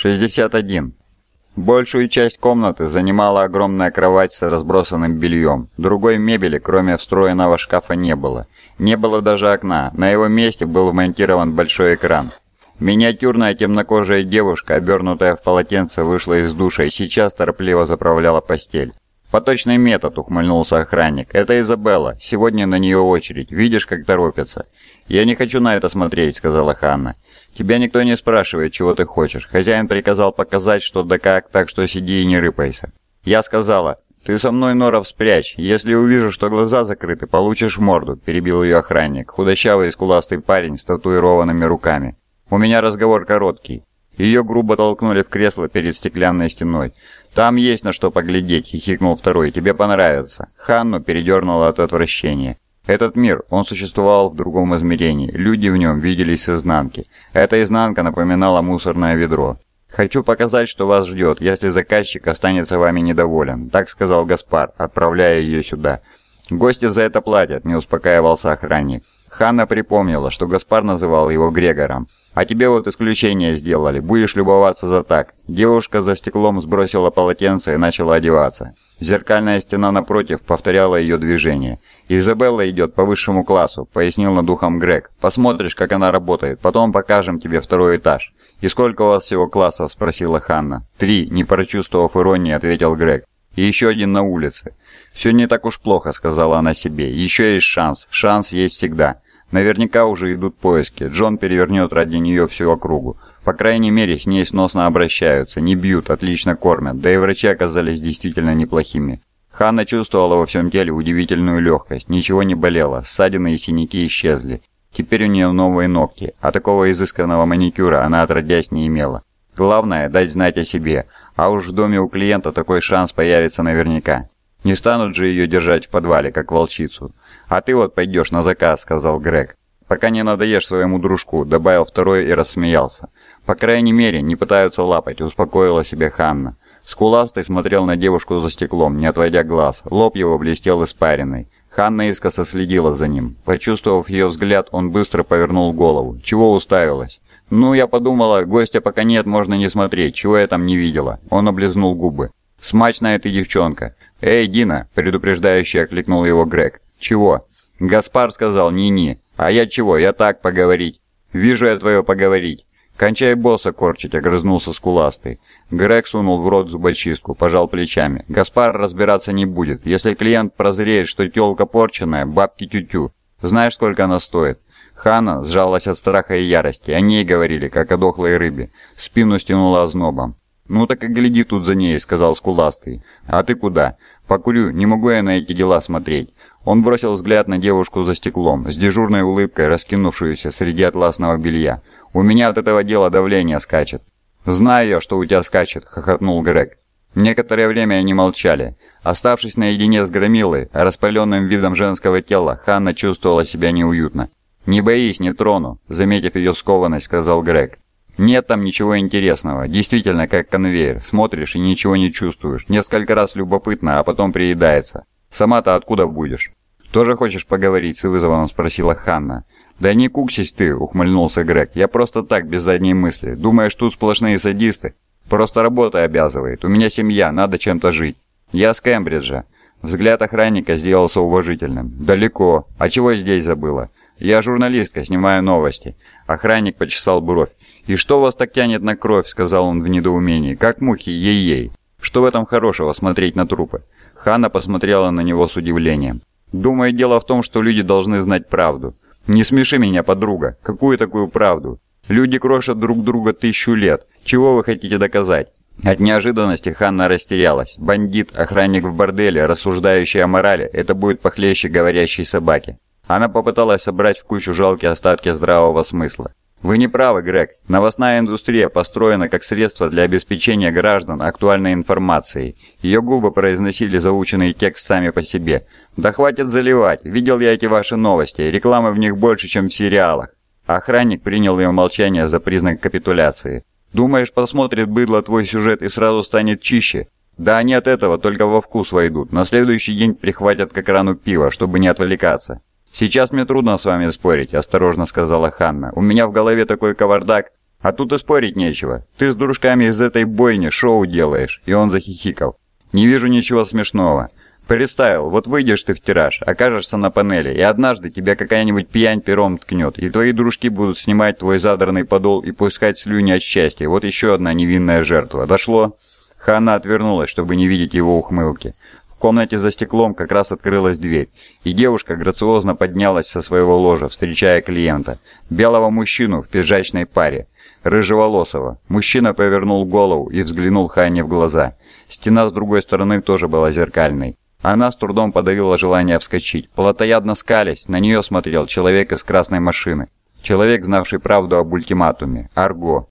61. Большую часть комнаты занимала огромная кровать с разбросанным бельем. Другой мебели, кроме встроенного шкафа, не было. Не было даже окна. На его месте был вмонтирован большой экран. Миниатюрная темнокожая девушка, обернутая в полотенце, вышла из душа и сейчас торопливо заправляла постель. «Поточный метод», — ухмыльнулся охранник. «Это Изабелла. Сегодня на нее очередь. Видишь, как торопится?» «Я не хочу на это смотреть», — сказала Ханна. «Тебя никто не спрашивает, чего ты хочешь. Хозяин приказал показать, что да как, так что сиди и не рыпайся». Я сказала, «Ты со мной, Норов, спрячь. Если увижу, что глаза закрыты, получишь морду», — перебил ее охранник, худощавый и скуластый парень с татуированными руками. «У меня разговор короткий». Ее грубо толкнули в кресло перед стеклянной стеной. «Там есть на что поглядеть», — хихикнул второй. «Тебе понравится». Ханну передернуло от отвращения. Этот мир, он существовал в другом измерении. Люди в нем виделись с изнанки. Эта изнанка напоминала мусорное ведро. «Хочу показать, что вас ждет, если заказчик останется вами недоволен», — так сказал Гаспар, отправляя ее сюда. «Гости за это платят», — не успокаивался охранник. Ханна припомнила, что Гаспар называл его Грегором. «А тебе вот исключение сделали, будешь любоваться за так». Девушка за стеклом сбросила полотенце и начала одеваться. Зеркальная стена напротив повторяла ее движение. «Изабелла идет по высшему классу», — пояснил над духом Грег. «Посмотришь, как она работает, потом покажем тебе второй этаж». «И сколько у вас всего классов?» — спросила Ханна. «Три», — не прочувствовав иронии, ответил Грег. «И еще один на улице». «Все не так уж плохо», — сказала она себе. «Еще есть шанс. Шанс есть всегда». Наверняка уже идут поиски. Джон перевернет ради нее всю округу. По крайней мере, с ней сносно обращаются, не бьют, отлично кормят, да и врачи оказались действительно неплохими. Ханна чувствовала во всем теле удивительную легкость, ничего не болело, ссадины и синяки исчезли. Теперь у нее новые ногти, а такого изысканного маникюра она отродясь не имела. Главное – дать знать о себе, а уж в доме у клиента такой шанс появится наверняка. Не станут же ее держать в подвале, как волчицу. «А ты вот пойдешь на заказ», — сказал Грег. «Пока не надоешь своему дружку», — добавил второй и рассмеялся. «По крайней мере, не пытаются лапать», — успокоила себе Ханна. Скуластый смотрел на девушку за стеклом, не отводя глаз. Лоб его блестел испариной. Ханна искоса следила за ним. Почувствовав ее взгляд, он быстро повернул голову. «Чего уставилась?» «Ну, я подумала, гостя пока нет, можно не смотреть. Чего я там не видела?» Он облизнул губы. «Смачная ты девчонка!» «Эй, Дина!» – предупреждающе окликнул его Грег. «Чего?» «Гаспар сказал, ни-ни. А я чего? Я так поговорить». «Вижу я твое поговорить». «Кончай босса корчить», — огрызнулся скуластый. Грег сунул в рот зубочистку, пожал плечами. «Гаспар разбираться не будет. Если клиент прозреет, что тёлка порченная, бабки тю-тю. Знаешь, сколько она стоит?» Хана сжалась от страха и ярости. О ней говорили, как о дохлой рыбе. Спину стянула ознобом. «Ну так и гляди тут за ней», — сказал скуластый. «А ты куда?» «Покурю, не могу я на эти дела смотреть». Он бросил взгляд на девушку за стеклом, с дежурной улыбкой, раскинувшуюся среди атласного белья. «У меня от этого дела давление скачет». «Знаю я, что у тебя скачет», — хохотнул Грег. Некоторое время они молчали. Оставшись наедине с Громилой, распаленным видом женского тела, Ханна чувствовала себя неуютно. «Не боись, не трону», — заметив ее скованность, сказал Грег. Нет там ничего интересного. Действительно, как конвейер. Смотришь и ничего не чувствуешь. Несколько раз любопытно, а потом приедается. Сама-то откуда будешь? Тоже хочешь поговорить с вызовом спросила Ханна. «Да не куксись ты», — ухмыльнулся Грег. «Я просто так, без задней мысли. Думаешь, тут сплошные садисты? Просто работа обязывает. У меня семья, надо чем-то жить. Я с Кембриджа». Взгляд охранника сделался уважительным. «Далеко. А чего здесь забыла?» «Я журналистка, снимаю новости». Охранник почесал бровь. «И что вас так тянет на кровь?» — сказал он в недоумении. «Как мухи, ей-ей. Что в этом хорошего смотреть на трупы?» Ханна посмотрела на него с удивлением. «Думаю, дело в том, что люди должны знать правду. Не смеши меня, подруга. Какую такую правду? Люди крошат друг друга тысячу лет. Чего вы хотите доказать?» От неожиданности Ханна растерялась. Бандит, охранник в борделе, рассуждающий о морали, это будет похлеще говорящей собаки. Она попыталась собрать в кучу жалкие остатки здравого смысла. Вы не правы, Грег. Новостная индустрия построена как средство для обеспечения граждан актуальной информацией. Ее губы произносили заученный текст сами по себе. Да хватит заливать. Видел я эти ваши новости. Рекламы в них больше, чем в сериалах. Охранник принял ее молчание за признак капитуляции. Думаешь, посмотрит быдло твой сюжет и сразу станет чище? Да они от этого только во вкус войдут. На следующий день прихватят к экрану пива, чтобы не отвлекаться. «Сейчас мне трудно с вами спорить», – осторожно сказала Ханна. «У меня в голове такой кавардак». А тут и спорить нечего. Ты с дружками из этой бойни шоу делаешь. И он захихикал. Не вижу ничего смешного. Представил, вот выйдешь ты в тираж, окажешься на панели, и однажды тебя какая-нибудь пьянь пером ткнет, и твои дружки будут снимать твой задранный подол и пускать слюни от счастья. Вот еще одна невинная жертва. Дошло? Ханна отвернулась, чтобы не видеть его ухмылки. Комнате за стеклом как раз открылась дверь, и девушка грациозно поднялась со своего ложа, встречая клиента. Белого мужчину в пиджачной паре рыжеволосого. Мужчина повернул голову и взглянул Ханне в глаза. Стена с другой стороны тоже была зеркальной. Она с трудом подавила желание вскочить. Платоядно скалясь, на нее смотрел человек из красной машины. Человек, знавший правду об ультиматуме. Арго.